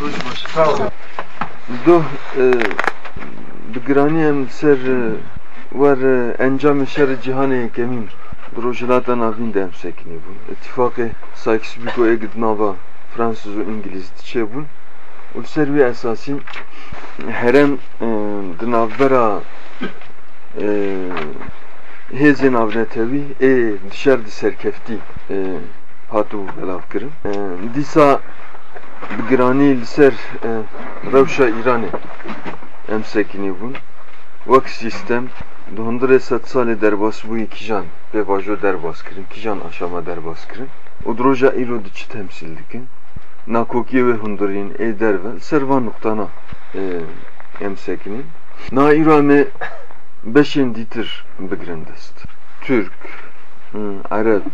روز باشه Sağ olun. دو بگرانی ام سر ور انجام شر جهان کمین بروجلاتا ناوین دم سکنی بون اتفاق سایکس بیکو اگد ناوا فرانسوز و انگلیز چه بون و سر وی اساسی هرم دنابرا هێزێ ناونەتەوی ئێ دشار di serkefti hatû belav kirin dîsa bi giranî li ser rewşa Îranê em sekinî bûn wek sîstem di hundirê sed salê derbasbûyî kîjan pêvajo derbas kirin kîjan aşama derbas kirin. Û di roja îro di çi temsîl dikin. Nakokiyê wê hundirîn ê derve li ser van nuqtana em sekinîn na îro em ê beşên dîtir bigirin dest Türk Arab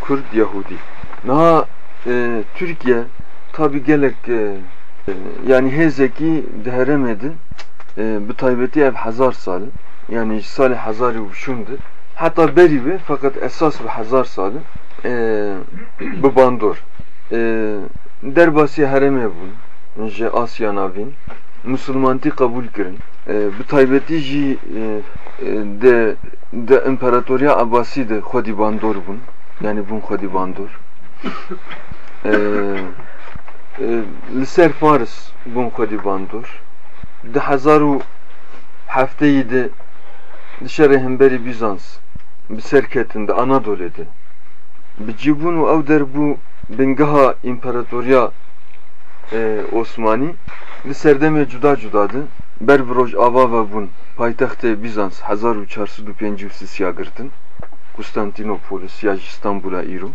Kurd Yahudi. Naha e, Türkiye tabi gelek e, yani hezeki deheremedi e, bu taybeti ev hazar salı yani sali hazari uşundu hatta beri ve fakat esas ve hazar salı e, bu bandor. E, derbasi hereme bun. Je Asya navin Müslümanti kabul kirin. E, bu taybeti ji e, de de imparatoriya Abbasi de xwedî bandor bun. Yani bun xwedî bandor li ser Fars bûn xwedî bandor di hezar û hefteyî de di şerê hemberî Bizans bi serketin di Anadolê de bi cîbûn û ew derbû bingeha împaratoriya Osmanî li serdemê cuda cuda di ber bi roj ava ve bûn paytextê Bizans hezar û çar sed û pêncî û sisiya girtin Konstantinopolis ya İstanbul'a îro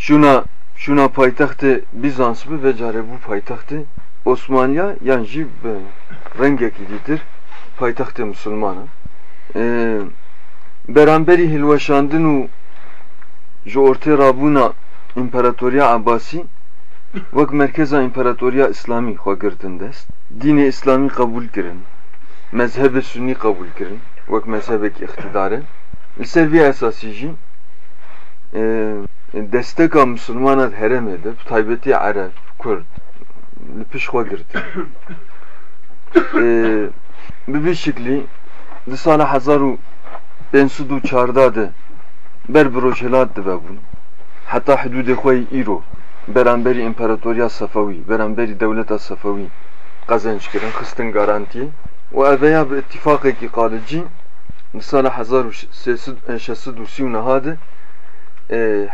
şuna şuna paytaxtı Bizans mı ve care bu paytaxtı Osmanlıya yani jib rengek ididir paytaxtı Müslümanı. Ee, beramberi hilvaşandın u ji ortaya rabuna İmparatoriya Abbasi vek merkeza İmparatoriya İslami xwe girtin dest. Dini İslami kabul kirin. Mezhebi Sünni kabul kirin. Vek mezhebek iktidarı. Li ser vî esasî jî taybeti Arap, Kurd li piş xwe girtin. Bi vî şeklî di sala hezar û pênsûd û çarda de ber bi rojhilat dibe bûn. Heta hududê xwe îro beramberî İmparatoriya Sefewî, beramberî dewleta Sefewî qezenc kirin, xistin garantiyê û eveya bi ittifaqekî qalicî li sala hezar û şesid û sî û de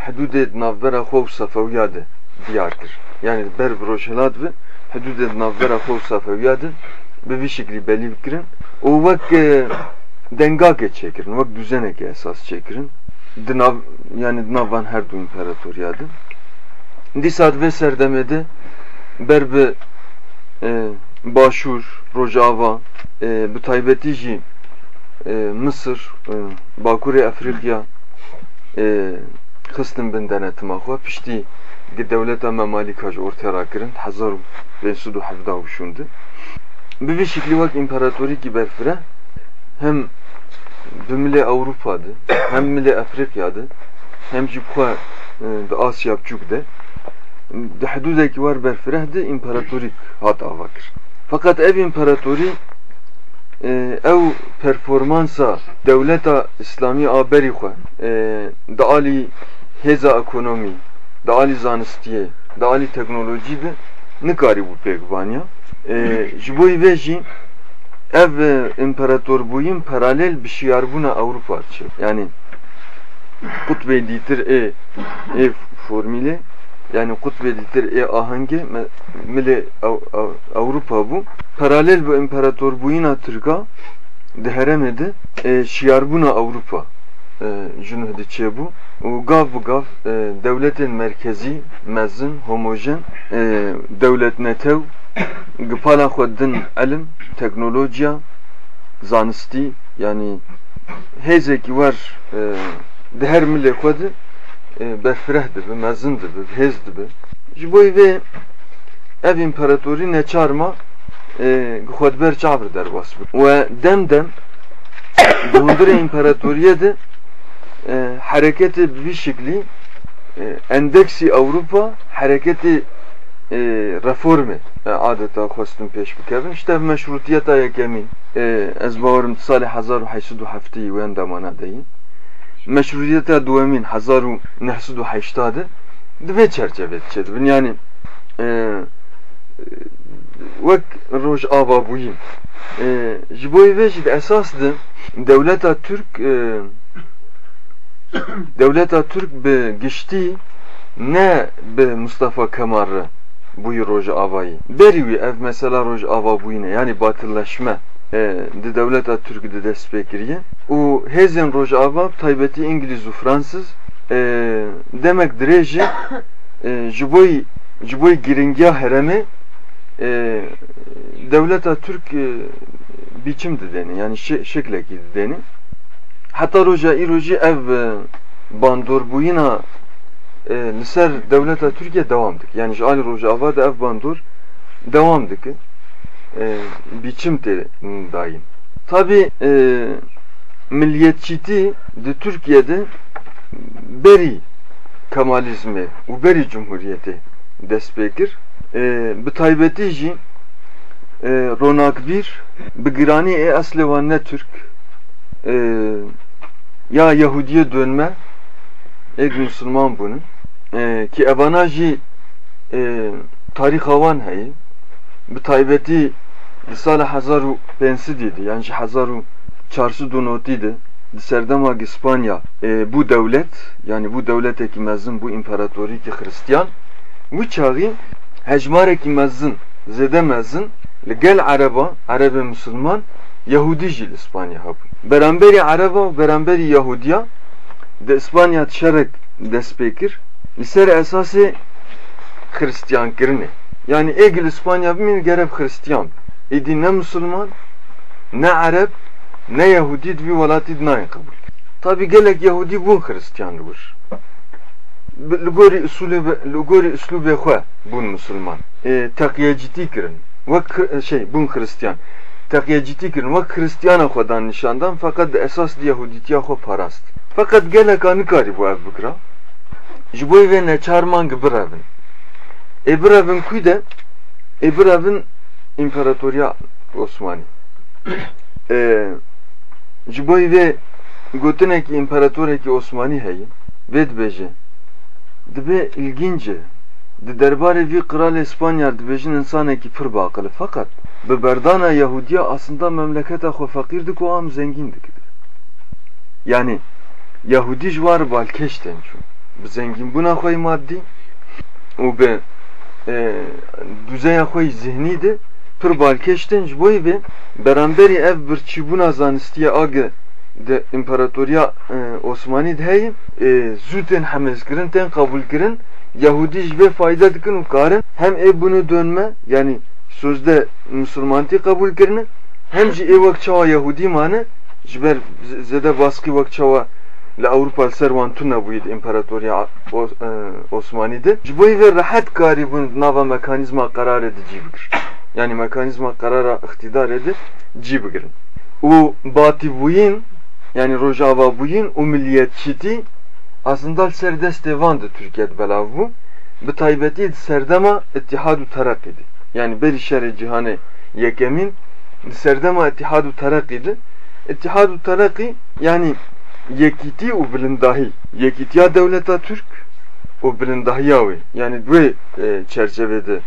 hududê navbera xwe û Sefewiya. Yani ber bi ve hududê navbera xwe û Sefewiya de bi vî şeklî belî kirin û wek dengakê çêkirin, wek düzenekê esas çêkirin. Di nav yani di nav van her du împaratoriya de. Dîsa vê serdemê de ber bi Başûr, Rojava, bi taybetî jî Mısır, Bakurê Efrîqiya xistin bin denetima xwe piştî di dewleta Memalîka ji ortaya kirin hezar û pênsûd û hevda û şûnde. Bi vî şeklî wek împaratorîkî berfire hem bi milê Ewropa de hem milê Efrîqiya de hem jî xwe di Asya de di hududekî war berfireh de împaratorîk hat ava kir. Fakat ev împaratorî ew performansa dewleta İslamî a berî xwe di alî hêza ekonomî, di alî zanistiyê, di alî teknolojî de nikarî bû pêkvaniya. Ji bo vê jî ev împaratorbûyîn paralel bi şiyarbûna Ewropa çi. Yani kutbê dîtir ê ê formîlê yani kutbê dîtir ê ahengê milê Ewropa bû paralel bi împaratorbûyîna Tirka di heremê de şiyarbûna Ewropa jin di çêbû û gav bi gav dewletên merkezî mezin homojen dewlet netew gipala xwe din elim teknolojiya zanistî yani hêzekî war di her milê xwe de berfireh dibe, mezin dibe, hêz dibe. Ji bo ev împaratorî neçarma xwedber çavir derbas bû. We dem dem di hundirê hareketê bi vî şeklî e, endeksi Avrupa hareketi e, reformi. E, adeta khwastin pêş bikevin işte meşrutiyeta yekemîn e, ez bawerim salê hezar û heysed û hefteyî wên demana deyîn meşrutiyeta duwemîn hezar û nehsed û heşta de di vê çerçevê e, wek roj ava bûyîn e, ji bo vê jî esas devleta Türk e, devleta Türk bi giştî ne bi Mustafa Kemal bûyî roj avayî berî wî ev mesela roj ava bûyîne yani batilleşme e, di devleta Türk di dest pê kiriye û hêzên roj ava taybetî İngiliz û Fransız. E, demek dirêjî e, ji bo ji bo giringiya heremê e, devleta Türk e, biçim dideni yani şekleki dideni hatta roja iroji ev e, bandor buyina e, liser devleta Türkiye devamdık. Yani şu Ali roja avada ev bandor devamdık. E, biçim te daim. Tabi e, milliyetçiti de Türkiye'de beri Kemalizmi u beri Cumhuriyeti despekir. E, bi taybeti jî e, ronak bir bi giranî ê eslê wan ne Türk e, ya Yahudiye dönme ek Müslüman bunun. E, ki evana jî e, tarih wan heye. Bi taybetî di sala hezar û pênsidî yani hezar û çarşı dû notî de. Di serdema İspanya. E, bu devlet yani bu devletekî mezin bu imparatorîkî Hristiyan bu çağı hecmarekî mezin zêde mezin li gel Araba, Arabê Müslüman Yahudi jî li İspanya hebûn. Beramberî Araba, beramberî Yahudiya di İspanya tişerek dest pê kir li ser esasê Hristiyankirinê. Yani egil İspanya bimîn gerek Hristiyan. İdî ne Müslüman, ne Arab, ne Yahudi vî welatî nayên kabul. Tabi gelek Yahudi bûn Hristiyan usulê li gorî uslûbê xwe bûn Müslüman. E, Teqiyecitî kirin. Vek şey bûn Hristiyan. Vek Hristiyana xwedan nişandan fakat esas di Yahudîtiya xwe parast. Fakat geleka nikarî bu ev bikira. Ji bo vê neçar mang birevin. E birevin kuy de e birevin İmparatoriya Osmanî. e, ji bo vê gotinekî İmparatorekî Osmanî heye vê dibêje dibe ilgince di derbarê vî Kral İspanya dibêjin insanekî pir baqil fakat bi berdana Yahudiya aslında memleketa xwe feqîr dik û am zengîn dikir. Yani Yahudi ji war balkêş tên çûn. Bi zengînbûna xwe maddî û bi e, düzeya xwe zihnî de pir balkêş tên ji bo vê beramberî ev birçîbûna zanistiya age de İmparatoriya e, Osmanî de heye e, zû tên hemezkirin tên kabulkirin Yahudi vê fayda dikin û karin hem ê bunu dönme yani sözde Müslümanti kabul kirine hem jî ê wek çawa Yahudî mane ji ber zêde baskî wek çawa li Avrupa ser wan tune bûyî di İmparatoriya Osmanî de ji bo vê rehet karî bûn nava mekanîzma qararê de cî bikir yani mekanîzma qarara ixtîdarê de cî bikirin û batîbûyîn yani rojava bûyîn û milliyetçîtî aslında serdest van de Türkiye belav bu. Bi taybetî serdema ittihadu terakkidi. Yani beri şerri cihanı yekemin serdema ittihadu terakkidi. İttihadu terakki yani yekiti u bilindahi. Yekitiya devleta Türk o bilindahiya ve yani bu e, çerçevede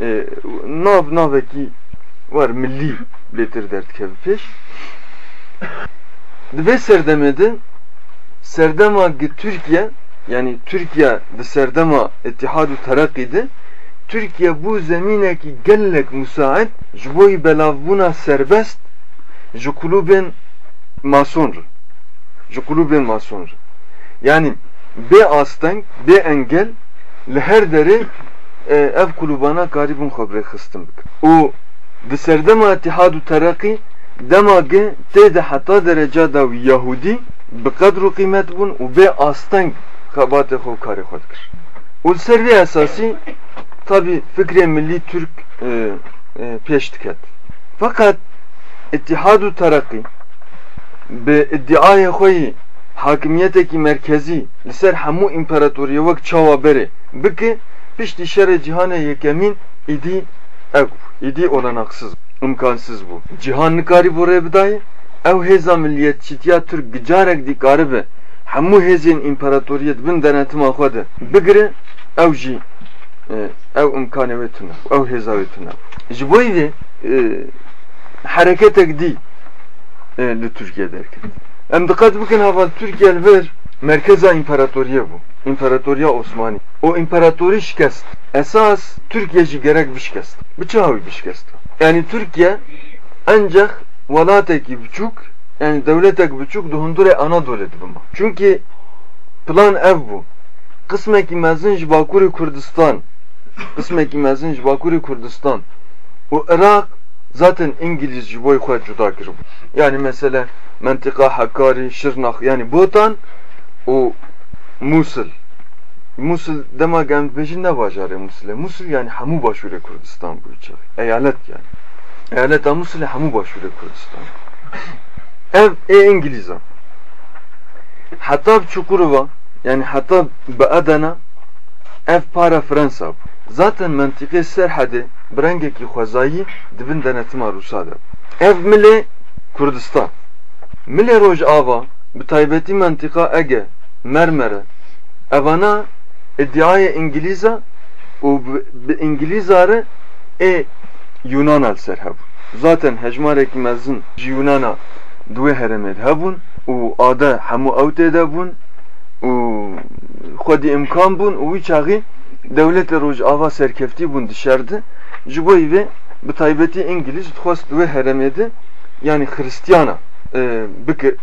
e, nav naveki var milli betir dert kevi peş. Ve serdemede serdema Türkiye yani Türkiye de serdema ittihadu terakkide Türkiye bu zemineki gellek müsait jboy belavbuna serbest jukuluben masonr jukuluben masonr yani be astank be engel li her deri e, ev kulubana garibun habre xistim o de serdema ittihadu terakki demage te de hatta derece da Yahudi bi qedr û qîmet bûn û bê asteng xebatê xwe karê xwe dikir û li ser vê esasî tabi fikrê millî Türk e, e, pêş diket fakat İttihad û Terakî bi iddiayê xwe hakimiyeteki merkezi liser hamu imparatoriye vak çawa bere bike pişti şere cihane yekemin idi ev idi olanaksız imkansız bu. Cihan nikari boraya bidaye ev heza milliyetçitiya Türk gicarek di garibe denetim ahvade bigire ev jî ev imkanê wê tune ew hêza wê tune ji bo vê hereketek dî li Türkiye derket em dikkat bikin hava Türkiye vir merkeza imparatoriye bû İmparatoriya Osmani. O imparatori şikest. Esas Türkiye jî gerek bişkest. Biçi havi bişkest. Yani Türkiye ancak velatekî biçûk yani devletek biçûk di hundurê Anadolu dibima çünkü plan ev bû qismekî mezin ji Bakurê Kurdistan qismekî mezin ji Bakurê Kurdistan û Irak zaten İngiliz ji boy xwe cuda kiribû yani mesela mentika Hakkari Şırnak yani Botan û Musul. Musul dema gem bêjin ne bajarê Musulê Musul yani hemû başûrê Kurdistan bû çav eyalet yani. Eyaleta Musulê hemû başûrê Kurdistan ev e İngilizan Hatta Çukurova yani hatta bi Adana ev para Fransa zaten mentıqê serhedê birengekî xwezayî dibin denetima Rûsa de. Ev milê Kurdistan milê Rojava bi taybetî mentıqa Ege Mermere. Evana iddiaya İngilîza û bi İngilîzare e Yunan el ser hebûn zaten hejmarekî mezin Yunana de hebûn û ade hemû ew tê de bûn û xwedî imkan bûn û wî çaxî devlet Rojava serkeftî bûn dişerdi ji bo vê bi taybetî İngiliz dixwast duê heremê de yani Hristiyana bike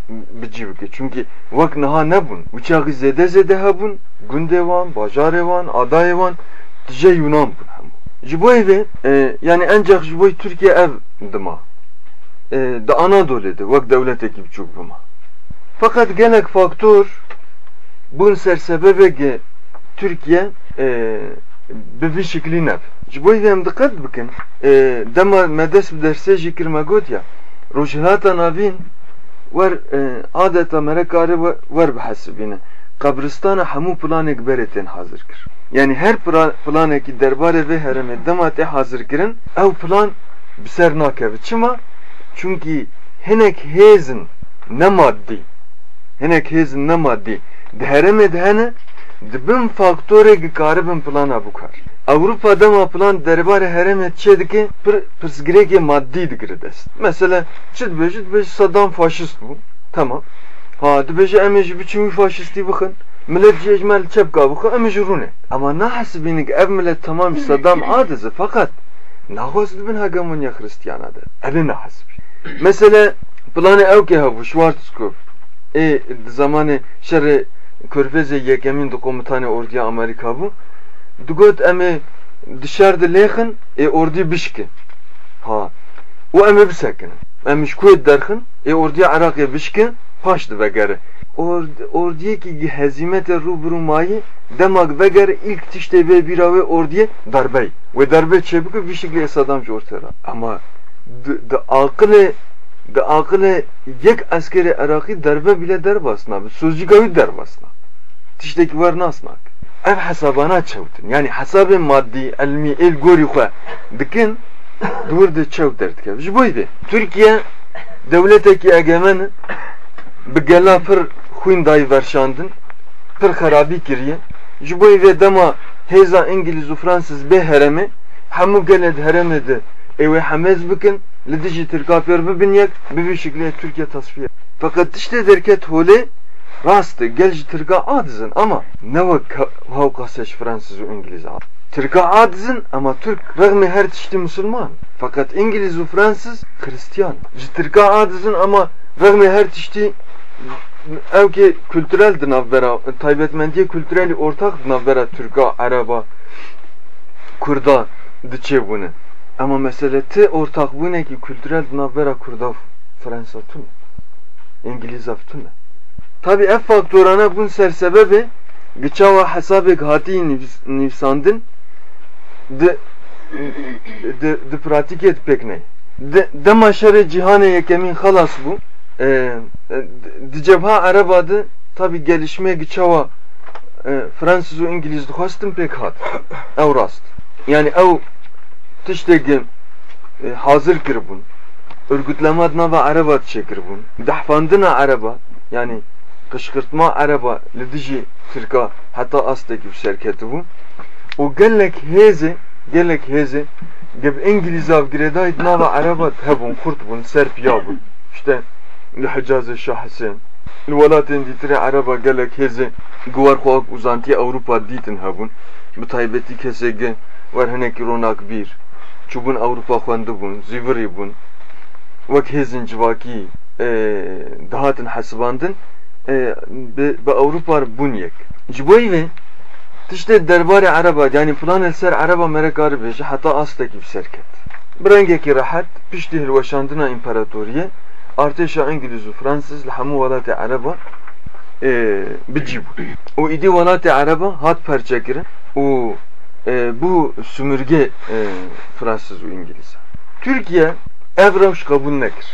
bicî bike çünkü wek niha nebûn wî zêde zêde hebûn gundê wan bajarê wan adayê wan tije Yunan bûn hemû ji bo vê yani ancak ji bo Türkiye ev dima di Anadolu'de wek devletekî biçûk bima fakat gelek faktör bûn sersebebeke Türkiye bi vî şeklî neb ji bo vê em diqet bikin dema me dest bi dersê jî kirme got ya rojhilata navîn wer adeta merekarê wer bihesibîne qabristana hemû planek berê tên hazir kir. Yani her planekî derbarê vê heremê dema tê hazir kirin ew plan bi ser nakeve çima çünkü hinek hêzin ne maddî hinek hêzin ne maddî di heremê de hene dibin faktörê karibin plana bukar. Avrupa dema plan derbarê heremê çê dike pir pirsgirêkê maddî dikire dest. Mesela çi dibêje dibêje Saddam faşist bû tamam. Ha dibêje em ê ji biçîmî faşistî bixin. Millet jî ejmel çepka bixin em ê ji rûnê ama nahesibînin ev millet tamam Saddam adize fakat naxwaz dibin hegemonya Hristiyana de evê nahesibî mesela planê ew kê hebû Schwarzkopf ê di zamanê şerê Körfezê yekemîn di komutanê orduya Amerika bû digot em ê dişer de lêxin ê ordî bişkin ha û em ê bisekinin em ji ku derxin ê orduya Iraqê bişkin paş divegere ordiyekî hezimetê rûbirû mayî demak vegere ilk tiştê vê bîra wê ordiyê derbey wê derbê çêbike vî şeklê Saddam ji ortera ama di aqilê di aqilê yek askerê Iraqî derbe bile derbasna bi sözcüka wî derbasna tiştekî wer nasnak ev hesabana çewtin yani hesabê maddî elmî el gorî xwe dikin dur de çew derdike ji bo vê Türkiye devletekî egemen bi gela pir xwîn dayî verşandin pir xerabî kiriye. Ji bo vê dema hêza İngiliz û Fransız bê heremê hemû heremê de wê hemez bikin li dijî Tirka pêr bibin yek bi vî Türkiye tasfiye. Fakat tiştê derket holê rast gel ji Tirka adizin ama ne wek hawqa seç Fransız û İngiliz Tirka adizin ama Türk rağmi her tiştî Müslüman fakat İngiliz û Fransız Hristiyan. Ji Tirka adizin ama rağmi her tiştî ev ki kültürel di navbera taybetmendiye kültüreli ortak di navbera Türka, Araba, Kurda diçe bune. Ama mesele te ortak bune ki kültürel navbera Kurda Fransa tune. İngiliz tune. Tabi ev faktörana bun ser sebebi gıçava hesabek hati nifsandın de de de pratik et pek ne. De, de maşere cihane yekemin halas bu. Di cebha Arabadı tabi gelişmeye çava e, Fransız ve İngiliz dixwastin pek hat. Ew rast. Yani ew tiştekî e, hazır kirbûn. Örgütlemat nava araba çekirbûn. Dehfandina araba yani kışkırtma araba li dijî Tirka heta astekî şerketi bû. û gelek hêzê gelek hêzê geb İngiliz av giredayt nava araba hebûn kurt bûn serpiya bûn. İşte li Hicazê Şah Hüseyin welatên dîtirê araba gelek hêzê guwar xwe uzantiya Ewropa dîtin hebûn. Bi taybetî kesê wer hinekî ronak bîr. Çûbûn Ewropa xwendibûn, zîvirî bûn. Wek hêzên civakî dihatin hesibandin bi Ewropa bûn yek. Ji bo vê tiştê derbarê yani plan el ser araba me re karı bêje heta astekî bi serket. Bi rengekî rehet piştî hilweşandina û Fransız li hemû welatê araba bicî bû. û îdî welatê araba hat perçekirin û bu sümürge Fransız û İngiliz. Türkiye ev rewş kabul nekir.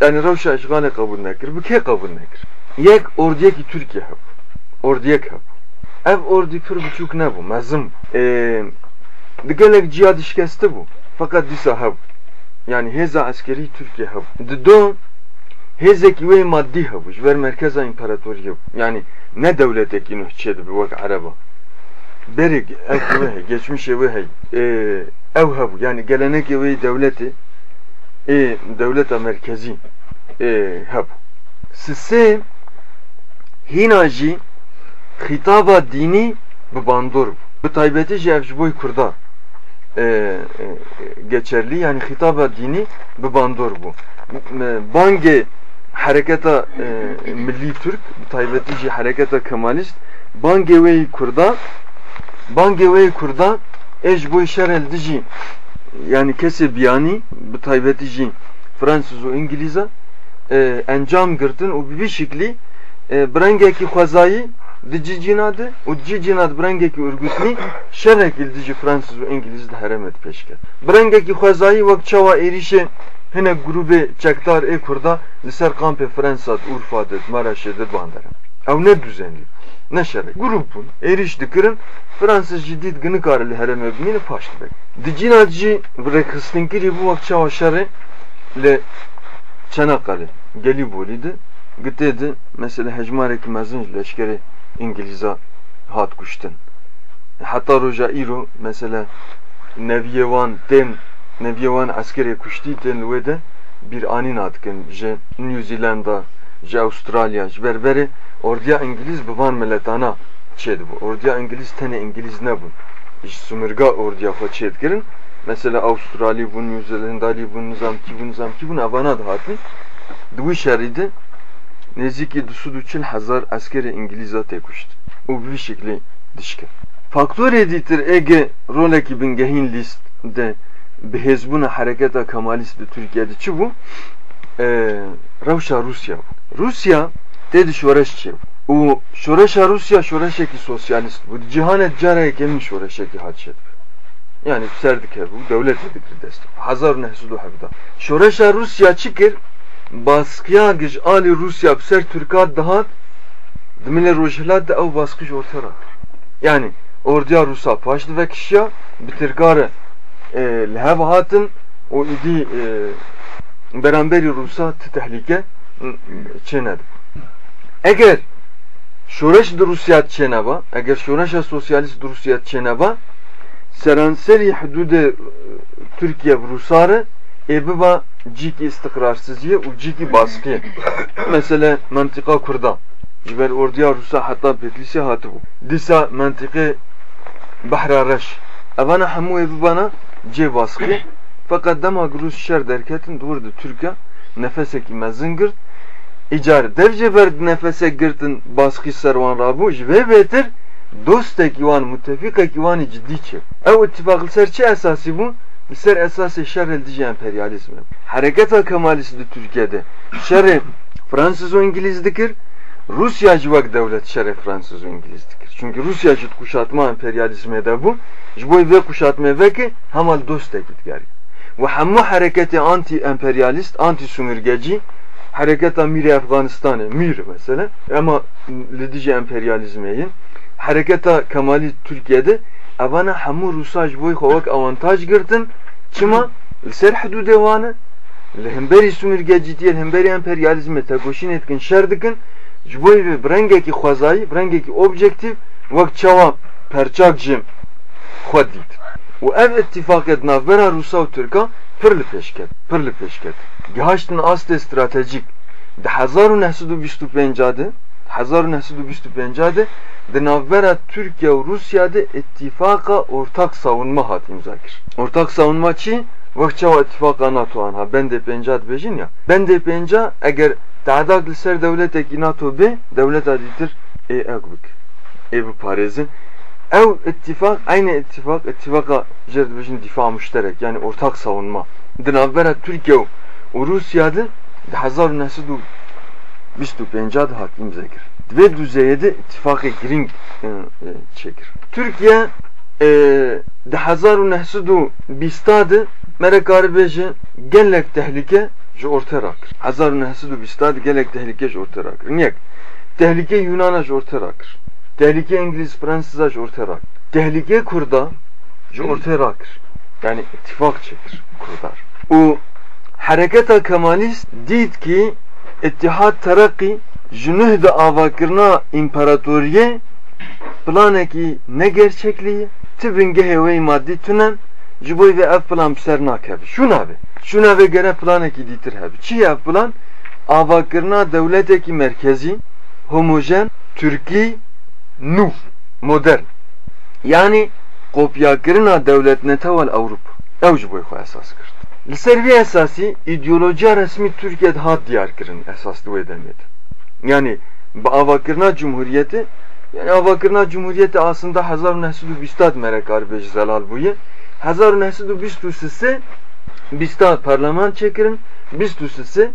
Yani rewşa işgalê kabul nekir. Bi kê kabul nekir? Yek ordiyekî Türkiye hebû. Ordiyek hebû. Ev ordî pir biçûk nebû, mezin bû. Di gelek cihad şikeste bû. Fakat dîsa hebû. Yani hêza askerî Türkiye hebû. Di do hêzekî wê maddî hebû ji ber merkeza împaratoriyê bû. Yani ne devletekî nühçe dibi wek araba. Berek ev wê hey, geçmişê wê hey. Ev hebû. Yani gelenekê wê devletê ê devleta merkezî hebû. Sisê hîna jî xîtaba dînî bi bandor bû. Bi taybetî jî ev ji boy Kurda geçerli yani hitaba dini bi bandor bû. Bangê hareketa Milli Türk taybetî jî hareketa Kemalist bangê wê Kurda bangê wê Kurda ê ji bo şerel dijî yani kesê biyanî bi taybetî Fransız û İngilîza encam girtin û bi şeklî bi rengekî xwezayî di cicinadı û cicinad bi rengekî örgütnî şerekî dijî Fransız û İngiliz di heremet pêşket. Bi rengekî xwezayî wek çawa êrişê hinek grûbê çekdar ê Kurda li ser kampê Fransa di Urfa de Maraşê. Ew ne düzenli. Ne şerek. Grup bûn. Êriş dikirin Fransız jî dît ginikare li herêmê bimîne paş dibek. Di cinad jî rêxistinkerî bû wek çawa şerê li Çanakkale Gelîbolî de gitê de mesela hecmarekî mezin ji leşkerê İngiliz'a hat kuştun. Hatta roja îro mesela neviyevan tên neviyevan askere kuştî tên li de bir anîn hatkin ji New Zealand'a ji Avustralya ji berberê orduya İngiliz bi van miletana çêdibû. Orduya İngiliz tenê İngiliz nebûn. Ji sumirga orduya xwe çêdikirin. Mesela Avustralya bûn, New Zealandalî bûn, nizamkî bûn, nizamkî bûn evana dihatin. Di wî şerî de nezîkî du sud û çil hezar askerê İngilîza tê kuşt û bi vî şeklî dişkir. Faktorê dîtir êgê rolekî bingehîn lîst de bi hêzbûna hereketa Kemalîst di Tirkiyeyê çi bû? Rewşa Rusya bû. Rusya bû û şoreşa Rusya şoreşekî sosyalîst bû. Di cîhanê carayek emin şoreşekî hat çêdibir. Yani serdike bu devlet edikri dest. Hazar nehsudu habda. Şoreşa Rusya çikir baskıya giş ali Rusya ser Türkat dahat dimile rojhilat da ev baskış ortaya Yani orduya Rusya paştı ve kişiya bitirgare e, lehev hatın o idi e, beraberi Rusya tehlike Eğer şoreş de Rusya çeneba, eğer şoreş sosyalist Rusya çeneba seranseri hudude Türkiye Rusarı ebiba ciki istikrarsızlığı u ciki baskı. Mesela mantıka Kurda. Jiber orduya Rusya hatta Petlisi hatı bu. Disa mantıkı Bahra Reş. Evana hamu ebibana ce baskı. Fakat dema Rus şer derketin durdu Türkiye nefeseki mezingir. İcar devce verdi nefese girtin baskı servan rabu ve beter dostek ivan müttefikek ivanı ciddi çek. Ev ittifakı serçe esası bu ser esası şer edici emperyalizmi. Hareketa Kemalist'i Türkiye'de şerri Fransız ve İngiliz'dikir. Rusya civak devlet şerri Fransız ve İngiliz'dikir. Çünkü Rusya cid kuşatma emperyalizmi de bu. Jboy ve kuşatma ve ki hemal dost tekit gari. Ve hamma hareketi anti emperyalist, anti sömürgeci hareketa miri Afganistan'ı mir mesela. Ama lidici emperyalizmeyin hareketa Kemali Türkiye'de avana hamu Rusaj boy kovak avantaj girtin çima ser hudude vanı lehemberi sömürgecitiyen hemberi emperyalizme tegoşin etkin şerdikin. Jboy ve brengeki khwazayı brengeki objektif vak çava perçak jim. Û ev ittifaqet navbera Rusa û Türka pir li pêşket pir li pêşket gihaştin astê stratejik di hezar û nehsed û bîst û pênca de hezar û nehsed û bîst û pênca de di navbera Türkiye û Rusya de ittifaqa ortak savunma hat imza kir ortak savunma çi وقت چاو اتفاق ناتو آنها بند پنجا بجین یا بند پنجا اگر تعداد لسر دولت کی ناتو به دولت دیتر ای اگ بک ای bu parezin ev ittifak aynı ittifak ittifaka jerd bejin difa müşterek yani ortak savunma dinavbera Türkiye u bistu pencad hakim zekir ve düzeyde ittifakı giring çekir Türkiye de hazar nesudu bistadı merekari beji gelek tehlike ji ortaya rakır. Hazar nehsidu bistad gelek tehlike ji ortaya rakır. Niyek? Tehlike Yunan'a ji ortaya rakır. Tehlike İngiliz Fransız'a ji ortaya rakır. Tehlike Kurda ji ortaya rakır. Yani ittifak çekir Kurdar. O hareketa kemalist did ki İttihat Terakki ji de avakirna imparatoriye planeki ne gerçekliği tibin geheveyi maddi tünen ji boî vê ev plan bi ser nakeve şû nave şû nave gene planekî dîtir hebe çi ev plan? Avakirina dewletekî merkezî homojen Türkî nû modern. Yani kopyakirina devlet netevel Avrupa. Ew ji boî xwe esas kir li ser vê esasî îdeolojiya resmî Türkiye hat diyar kirin esas li wê demê de yani bi avakirina cumhuriyeti yani avakirina cumhuriyeti aslında 1920 merekar bej zelal bûye 1923 bista parlaman çekirin, bistusi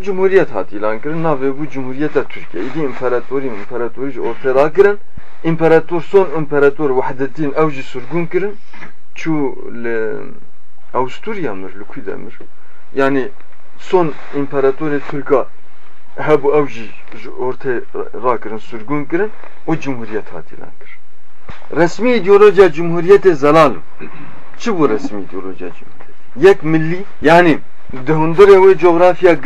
Cumhuriyet hat ilan kirin. Nave bu Cumhuriyet Türkiye. İdi imparatori imparatorici ortaya kirin. İmparator son imparator vahdetin evci sürgün kirin. Çu le Avusturya mır, Lüküde mır. Yani son imparatori Türka ha bu evci ortaya rakirin sürgün kirin. O Cumhuriyet hat ilan kirin. Resmi ideolojiya Cumhuriyeti zelal. Çi bu resmi ideolojiya Cumhuriyeti? Yek milli yani dondure ve coğrafya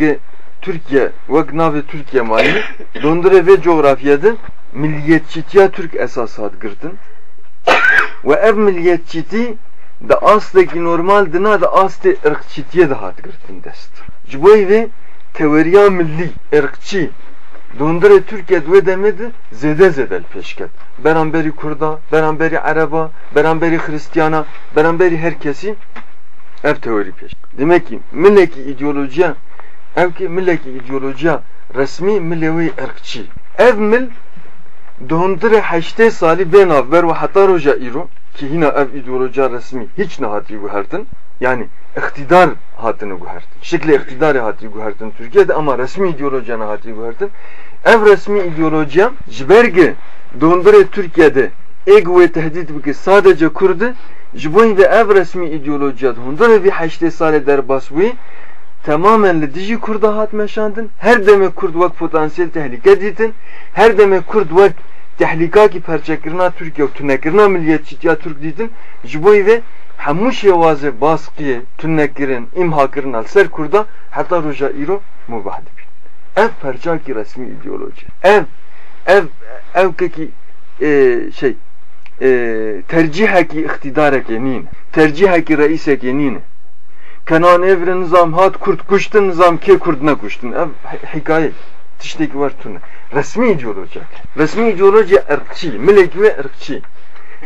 Türkiye ve nave Türkiye mali dondure ve coğrafyada milliyetçitiya Türk esasat girdin. Ve ev milliyetçiti da aslaki normal dina da aslı ırkçitiye da hat girdin dest. Ciboy ve teoriya milli ırkçı Dondure Türkiye dve demedi zede zedel peşket. Beramberi Kurda, beramberi Araba, beramberi Hristiyana, beramberi herkesi ev teori peş. Demek ki milleki ideolojiya ev ki milleki ideolojiya resmi millevi ırkçı. Ev mil sali ben avber ve hatta roja iro ki yine ev ideolojiya resmi hiç ne hati bu hertin. Yani iktidar hatını guhertin. Şekli iktidarı hati guhertin Türkiye'de ama resmi ideolojiyana hati guhertin. Ev resmi ideolojiya jiberge dondure Türkiye'de ego ve tehdit biki sadece kurdu. Jiboy ve ev resmi ideolojiya dondure bir haşte sale derbasvi tamamen li diji kurda hat. Her demek kurd vak potansiyel tehlike ditin. Her demek kurd vak tehlika ki perçekirina Türkiye tünekirina milliyetçi ya Türk ditin. Jiboy ve hemû şêwazê baskiye tunnekirin imhakirin al ser kurda heta roja îro mubah dibîn ev perçakî resmi ideoloji ev ev ev kekî e, şey e, tercihekî iktidarekê nîne tercihekî reîsekê nîne kenan evre nizam hat kurt kuştun nizam kê kurd nekuştun ev hikaye tiştekî var tune resmi ideoloji resmi ideoloji ırkçı milek ve ırkçı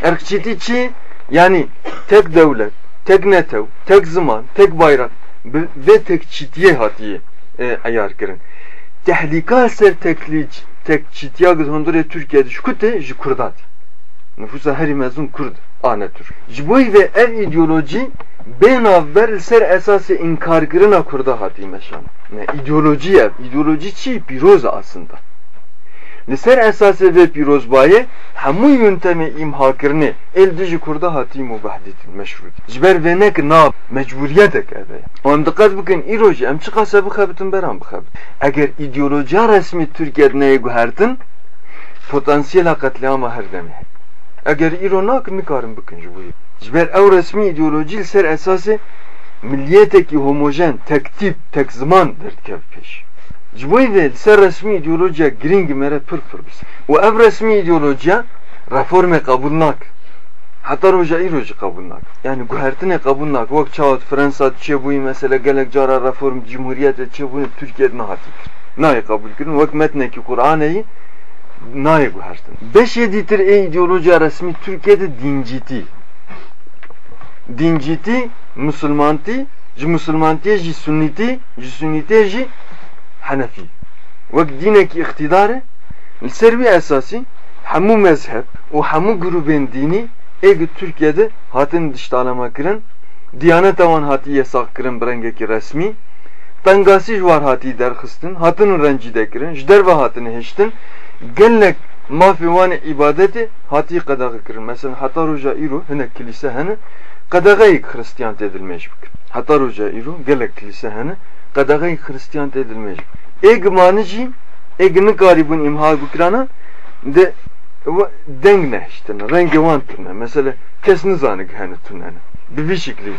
ırkçı çi yani tek devlet, tek netev, tek zaman, tek bayrak ve tek çitiye hatiye e, ayar kirin. Tehlika ser tekliç, tek çitiye gızhondure Türkiye'de şu kutte ji kurdat. Nüfusa her mezun kurd, ane Türk. Ve ev ideoloji ben avber ser esası inkar kirina kurda hati meşan. Ne ideoloji ev, ideoloji çi biroz aslında. لسر اساس و پیروزبایه همو یونتم imha کرنه ال دجی کرده هاتی مبهدیت مشروط جبر و نک ناب مجبوریت کرده ام دقت بکن ایروجی ام چه قصه بخبتن برام بخبت اگر ایدئولوژی رسمی ترکیه نه گوهرتن potansiyel katliama her deme. Eğer ironak nikarin bikın jbuyi. Jber ev resmi ideoloji ser esası milliyeteki homojen, tek tip, tek zaman dertkev peş. Jbuyi ve ser resmi ideolojiya giring mere pır pır bis. O ev resmi ideolojiya reforme kabulnak. Hatta roja iroji kabulnak. Yani guhertine kabulnak. Vak çağat Fransa çebuyi mesela gelek cara reform cumhuriyet çebuyi Türkiye'de nahatik. Nahi kabul kirin. Vak metneki Kur'an'ı nahi guhertin. Beş yeditir e ideoloji resmi Türkiye'de dinciti. Dinciti, Müslümanti, ji Müslümantiye ji Sünniti, ji Sünnitiye ji Hanefi. Vak dineki iktidarı Serbi esası hamu mezhep o hamu grubun dini egi Türkiye'de hatin dıştalama kirin Diyanet avan hati yasak kirin brengeki resmi Tangasi var hati derxistin hatin rencide kirin jder ve hatini heştin gelek mafi vani ibadeti hati qadağı kirin mesela hata roja iru hene kilise hene qadağayı Hristiyan edilmiş bikir hata roja iru gelek kilise hene qadağayı Hristiyan edilmiş eg manici eg nikaribun imha bikirana de deng ne işte rengi wan tune mesela kes nizanı hani tunene bir bir şekli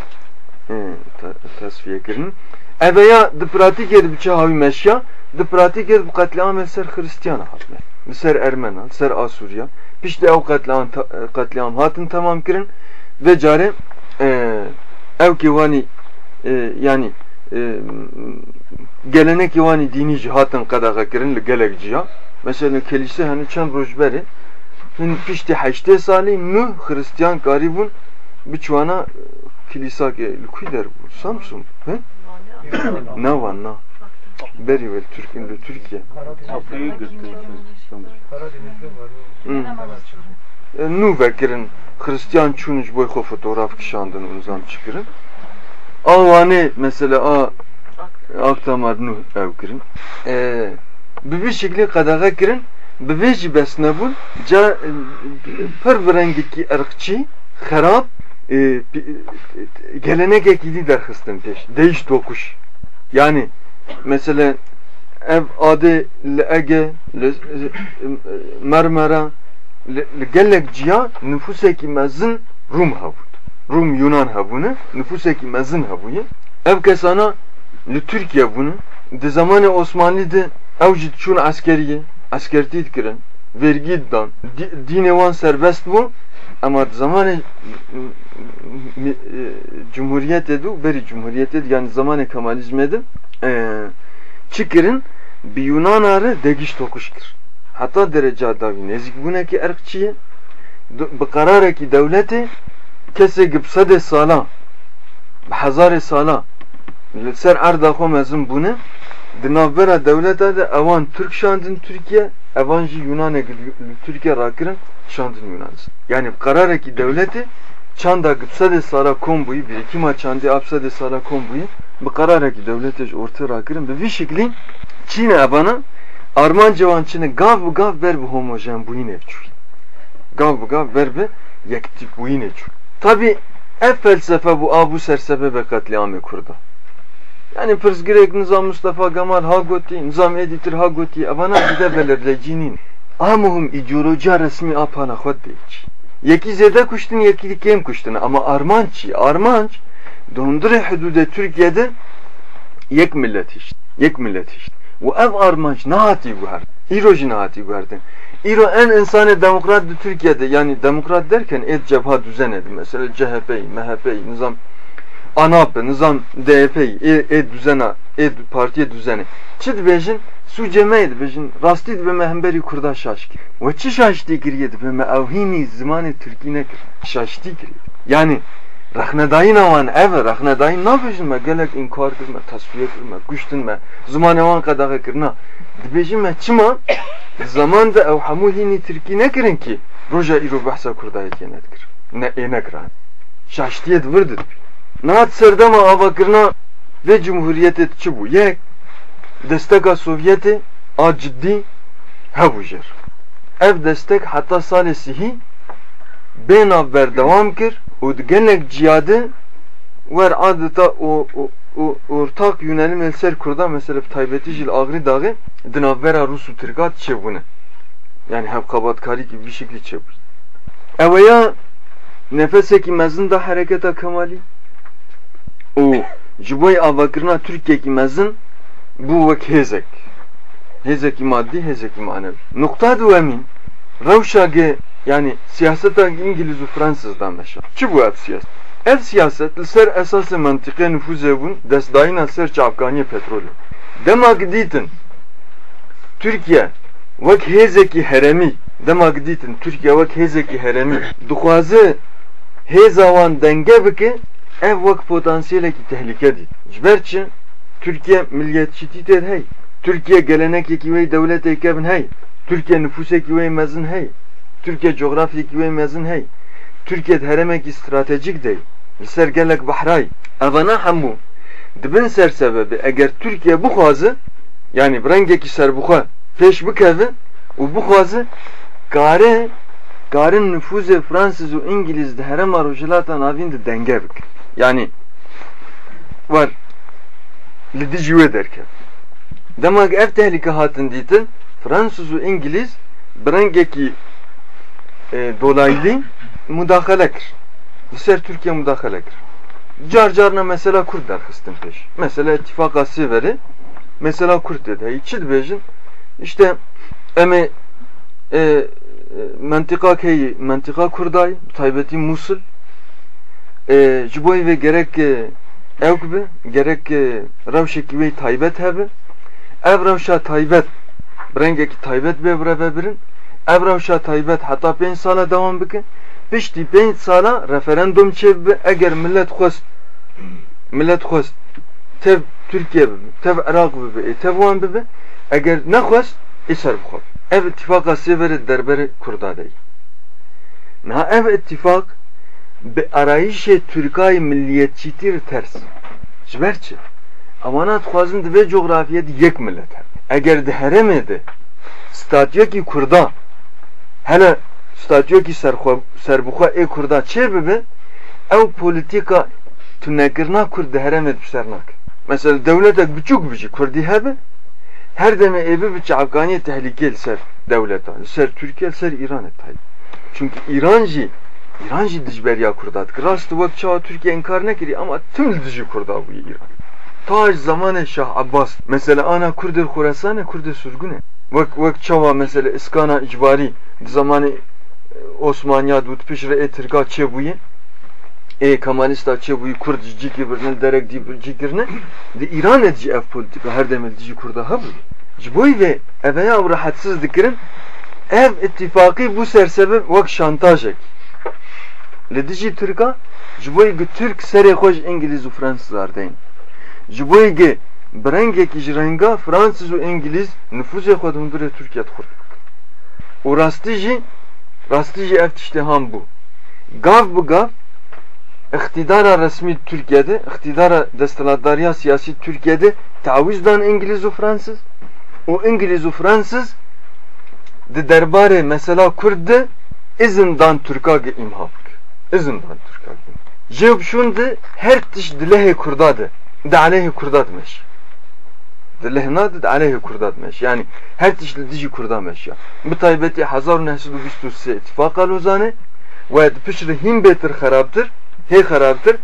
tasfiye kirin. Eveya de pratik edip çahavi meşya de pratik edip katliam ser Hristiyan hatme ser Ermena ser Asurya pişti ev katliam katliam hatın tamam kirin. Ve care ev ki vani yani gelenek vani dini cihatın kadaga kirin li gelek ciha. Mesela kilise hani çend rojberi Hin pişti heşte sali nü Hristiyan garibun biçvana kilisa ke lukuy der bu. Samsun he? Ne var na beri vel Türkiye. Türkiye Kapıyı nü vekirin Hristiyan çunuş boy ko fotoğraf kişandın unzam çıkırın Avane mesela a aktamar nü evkirin bir bir şekilde kadaga kirin bivêjî besnebûn ca pir virengekî erkçî xerab gelenekekî dî derxistin pêş değiş tokuş yani mesela ev adê li Ege li Mermera li gelek ciya nüfusekî mezin Rum hebûn Rum Yunan hebûne nüfusekî mezin hebûye ev kesana li Türkiye Osmanlî de ew jî çûn askeriye askertî dikirin vergî dan. Dînê wan serbest bû ama zamanê Cumhuriyetê dû berî Cumhuriyetê yani zamanê Kemalizmê de çi kirin bi Yunana re degiş tokuş dereca davî nezik bûnekî erkçiye bi qerarekî devletê kesê gi sedê sala bi hezarê sala li ser erda xwe mezin bûne di navbera devleta de evan Türk şandın Türkiye evan jî Yunanê Türkiye rakirin şandın Yunanistan yani karareki devleti çanda gıpsade sara kombuyu bir iki ma çandi apsade sara kombuyu bu karareki devleti orta rakirin. Bir şekli Çin'e ebana Arman cevan Çin'e gav bu gav ber bu homojen bu yine çuy gav bu gav ber bu yektip bu yine çuy tabi ev felsefe bu abu sersefe be katliamı kurda yani pırzgirek nizam Mustafa Gamal Hagoti, nizam editor Hagoti, avana bide belirleyicinin. Amuhum ideoloji resmi apana xod deyç. Yeki zede kuştun, yeki kem kuştun ama Armançı, Armanç dondure hudude Türkiye'de yek millet işte. Yek millet işte. Ve hati bu her? İroji ne hati bu herden? İro en insani demokrat Türkiye'de yani demokrat derken et cebha düzen edi. Mesela CHP'yi, MHP'yi, nizam ANAP, nizam DP, e, e düzena, e partiye düzeni. Çid bejin su cemeydi bejin rastid be mehemberi kurda şaşki. Ve çi şaştı giriyedi be me avhini zamanı Türkiye şaştı giriyedi. Yani Rahnedayın avan ev rahnedayın ne yapıyorsun me gelek inkar kırma, tasfiye kırma, güçtün me, zaman evan kadar kırna. Dibejin me çima zaman da ev hamu hini Türkiye ne kirin ki roja iro bahsa kurda yetiyenet kir. Ne e ne kiran. Şaştiyet vırdı. Naat serdama avakırna ve cumhuriyeti çi bu? Yek desteka Sovyeti a ciddi hebu jir. Ev destek hatta salê berdewam kir û di gelek ciyadı wer adeta o o o ortak yönelim el ser kurda mesela taybeti jil agri dağı di navbera Rus û Tirkat çebûne. Yani hev kabatkari gibi bir şekilde çebûn. Evaya nefesekî mezin da hareketa kemali û ji bo avakirina Türkiye'ki mezin bu vek hêzek. Hêzekî maddî, hêzekî manevi. Nokta duemîn rewşa ge yani siyaseta İngiliz û Fransızdan meşa. Çi bu ev siyaset? Ev siyaset ser esasê mantıqê nüfuzê bûn destdayîna ser çavkaniyê petrolê. Dema gidîtin Türkiye wek hêzekî heremî dema gidîtin Türkiye wek hêzekî heremî dixwaze hêza wan denge bike ev wek potansiyelekî tehlike dît. Ji ber çi Türkiye milliyetçîtî tê hey. Türkiye gelenekekî wê devletê kevin hey. Türkiye nüfusekî wê mezin hey. Türkiye coğrafyekî wê mezin hey. Türkiye heremekî stratejik. Li ser gelek Bahray. Evana hemû dibin ser sebebi eger Türkiye bixwaze yani rengekî serbixwe pêş bikeve û bixwaze kare karin nüfuzê Fransız û İngiliz di herema rojhilata navîn di denge bike. Yani var li dijî wê derkev. Demek ev tehlike hatin dîtin Fransız û İngiliz bi rengekî e, dolaylı müdahale kir. Li ser Türkiye müdahale kir. Car carna mesela Kürt derxistin peş. Mesela ittifaka siveri mesela Kürt dedi. Hey, çi dibêjin? İşte emi e, e, mentika keyi mentika Kurdayı taybeti Musul e, jiboy ve gerek e, ev gibi gerek e, revşeki ve taybet hebe ev revşa taybet brengeki taybet be birin ev revşa taybet hatta 5 sala devam bike pişti 5 sala referandum çevbe eğer millet khost millet khost tev Türkiye bibi tev Irak bibi e, tev wan bibi eğer ne khost eser bkhov ev ittifaka severi derberi kurda dey. Na ev ittifak be arayış Türkay milliyetçitir ters. Jberçi amanat xwazin dibe coğrafiyet yek millet eğer de heremedi statüye ki kurda hele statüye ki serbuxa e kurda çe bibe ev politika tünekirna kurd heremed bişernak mesela devletek biçuk biçi kurdi hebe her deme evi bir çavkaniye tehlikeli ser devleta ser Türkiye ser İran et çünkü İrancı İrancı dijberiya kurdat rast vak çağa Türkiye inkar ne kiri ama tüm diji kurda bu İran ta zamanı Şah Abbas. Mesela ana Kurdir Khurasan Kurdir Surgune vak vak çava mesela iskana icbari zamanı Osmaniya dut pişre etirga çebuye e kamalista çebuyi Kurd ciki birne derek di cikirne. De İran edici ev politika her demel dici kurda ha bu. Ciboy ve evaya rahatsız dikirin. Ev ittifakı bu sersebep vak şantajek Ledici Türka Ciboy ge Türk hoş İngiliz u Fransızlar deyin Ciboy ge brengek icrenga Fransız u İngiliz nüfuze kodum bire Türkiye kurd O rastici rastici ev tiştiham bu Gav bu gav iktidara resmi Türkiye'de, iktidara destelatdariya siyasi Türkiye'de tavizdan İngiliz u Fransız. O İngiliz u Fransız de derbare mesela Kürt'de izindan Türk'e imha izindan Türk'e Jeb şundu her tiş dilehe Kurdadı. De aleyhi Kurdad meş. Dilehnadı de aleyhi Kurdad meş. Yani her tiş dici Kurda meş ya. Bu taybeti 1923 ittifaka lozane ve pişri him betir haraptır. Hey haraptır.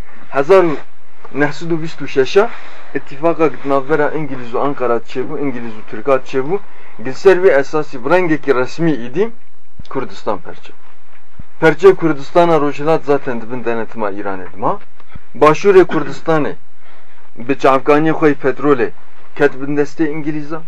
1926 ittifaka navbera İngiliz u Ankara çebu, İngiliz u Türkat çebu. Gilser ve esası brengeki resmi idi Kurdistan perçe. Perçe Kurdistan'a rojilat zaten dibin denetima İran edma. Başure Kurdistan'ı bi çavkaniye koy petrole ketbin deste İngiliz'a.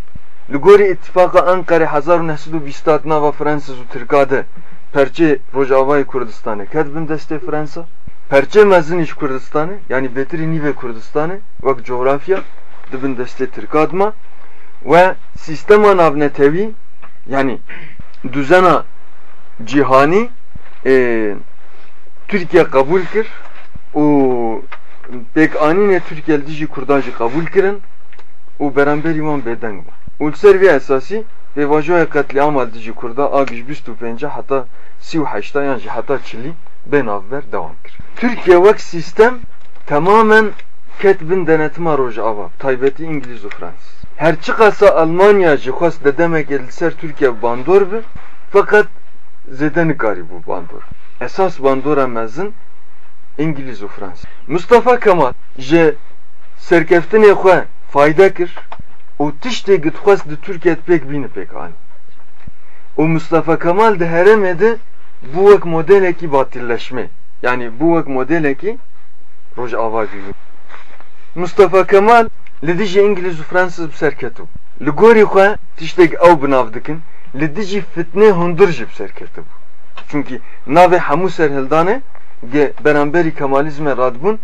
Ligori ittifaka Ankara 1920 ve Fransız u Türkade perçe Rojavay Kurdistan'ı ketbin deste Fransa. Perçe mezin iş Kurdistan'ı yani Betri Nive Kurdistan'ı vak coğrafya dibin deste Türkadma ve sistema navnetevi yani düzena cihani Türkiye kabul o pek anine Türkiye dijî Kurdajı kabul kirin û beremberî wan bêdeng bû. Û li ser vê esasî Pevajoya katliam aldı ji Kurda agiş 25 hatta 38 yani hatta çili ben avber devam kir. Türkiye vak sistem tamamen ketbin denetima rojava. Taybeti İngiliz ve Fransız. Her çıkasa Almanya jihos de demek edilser Türkiye bandor bi. Fakat zedeni gari bu bandor. Esas bandora mezin İngiliz ve Fransız. Mustafa Kemal je serkeftine xwe fayda kir û tiştê gitxwest di Türkiye pek bîne pek anî. û Mustafa Kemal de heremê de bu wek modelekî batilleşme yani bu wek modelekî rojava gî. Mustafa Kemal li dijî İngiliz û Fransız bi serketibû. Li gorî xwe tiştek ew binav dikin li dijî fitnê hundir jî bi serketibû. Çünkü navê hemû serhildanê ge beramberi Kemalizme radbûn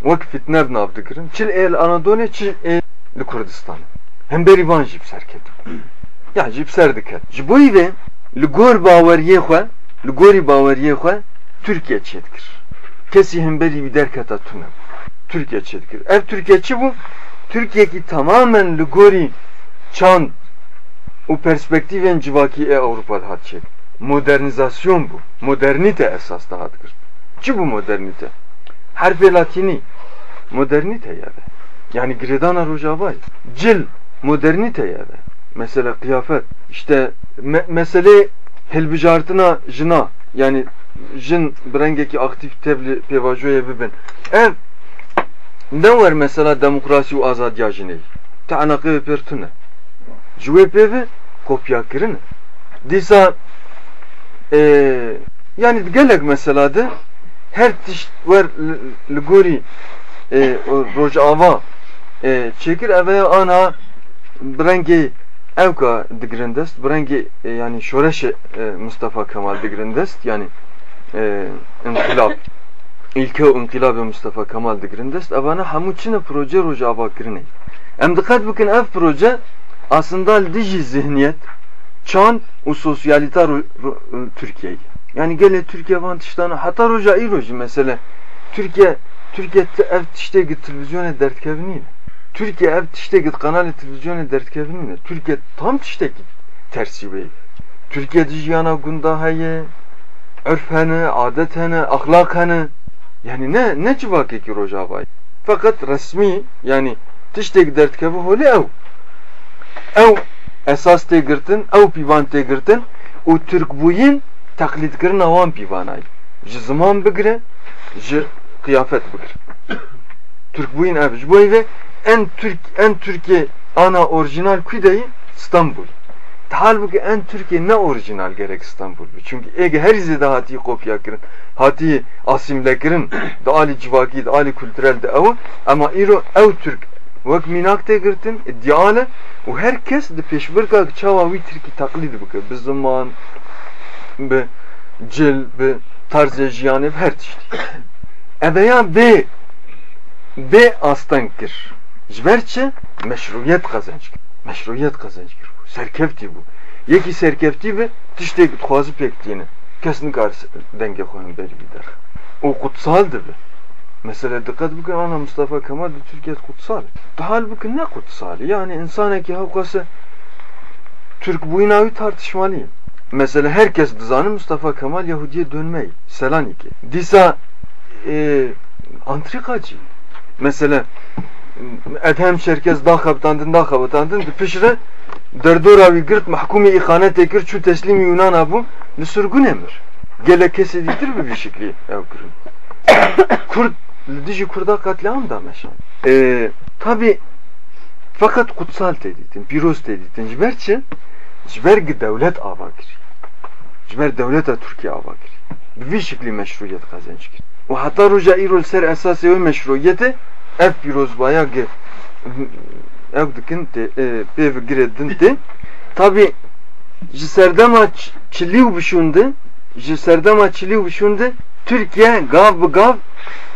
wek fitne binav dikirin. Çil el Anadolu çil el Kurdistan. Hem beri van jî bi serketibû. Ya jî bi ser diket. Ji bo ve li gor baweriyê xwe li gorî baweriyê xwe Türkiye çêdikir. Kesî hemberî wî derketa tune. Türkiye çêdikir. Ev Türkiye çi bû? Türkiye ki tamamen li gorî çand û perspektîvên civakî e Avrupa'da hat çêk. Modernizasyon bu. Modernite esas da hat Çi bu modernite? Harf-i Latini modernite yeve. Yani giredana rojavay. Cil modernite yeve. Mesela kıyafet. İşte me mesele helbijartına jina yani jin brengeki aktif tevli pevajoya bibin. Ev ne var mesela demokrasi ve azadiya jiney? Ta'naqı ve pertune. Jüve pevi kopya kirine. Disa e, yani gelek mesela de her tiş var ligori e, rojava e, çekir eve ana brengi evka digrindest brengi e, yani şoreş e, Mustafa Kemal digrindest yani inkılap ilke inkılab Mustafa Kemal digrindest evana hamu çine proje rojava kirine. Em dikkat bikin ev proje aslında diji zihniyet çan u sosyaliter Türkiye'yi yani gele Türkiye van tiştana hatta roja i roji mesela Türkiye Türkiye'de ev tişte git televizyona dert kevini Türkiye ev tişte git kanal televizyona dert kevini Türkiye tam tişte git tersi bey Türkiye dijiyana gunda haye örf hene, adet hene, ahlak hene yani ne ne civake ki roja bay? Fakat resmi yani tişte dert kevi holi ev. Ev esas te girtin ev pivan te girtin u Türk buyin kirin awan pîvanayî ji ziman bigire ji kıyafet bigire. Türk buyên ev ji bo ve en Türk en Türkiye ana orijinal kuideyî İstanbul. Halbuki en Türkiye ne orijinal gerek İstanbul çünkü ege her izede hati kopya kirin hati asimle kirin da ali civaki da ali kültürel de ev. Ama iro ev Türk vek minak te girtin iddiale و herkes de peşbirka çava wî Türkî taklid bike bi ziman bi cil bi tarzê jiyanê her tiştî eveya bê bê astan kir. Ji ber çi meşruiyet qezenc kir. Meşruiyet qezenc kir serkeftî bû yekî serkeftî bi tiştê dixwazî pêk tîne kes nikar dengê xwe min berî bîder û kutsal dibe Mesela dikkat bugün ana Mustafa Kemal de Türkiye kutsal. Halbuki ne kutsal? Yani insan ki havkası Türk bu inavi tartışmalıyım. Mesela herkes dizanı Mustafa Kemal Yahudi'ye dönmeyi. Selanik'e. Disa e, antrikacı. Mesela edhem şerkez da kaptandın da kaptandın di pişre derdora vi girt mahkumi ihanet ekir çu teslim Yunan abu li sürgün emir. Gele kesedidir bir şekli ev Kurt Dici Kurda katliam da meşan. Ee, tabi fakat kutsal dediğin, piroz dediğin ciberçi ciber devlet ava giri. Ciber devlet Türkiye ava giri. Bir şekli meşruiyet kazanç giri. Ve hatta ruca irol ser esası ve meşruiyeti ev piroz bayağı ev dikin te ev giredin te tabi ji serdema çiliv bişundu ji serdema çiliv bişundu Türkiye gav gav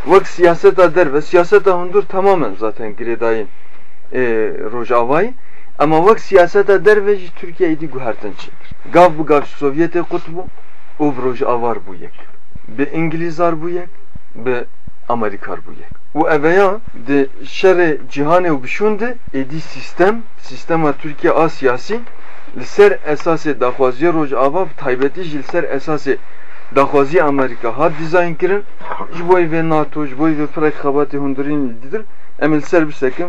Vak siyaseta der ve siyaseta hundur tamamen zaten giredayın e, rojavay ama vak siyaseta der ve Türkiye idi guhartan çekir. Gav bu gav Sovyete kutbu o rojavar bu yek. Be İngilizar bu yek be Amerikar bu yek. O eveya de şere cihane u bişunde edi sistem sistema Türkiye a siyasi li ser esasê daxwaziya Rojava taybetî jî li ser esasê daxwaziya Amerika hat dizayn kirin ji bo vê NATO ji bo vê pirek xebatê hundirîn didir em li ser bisekin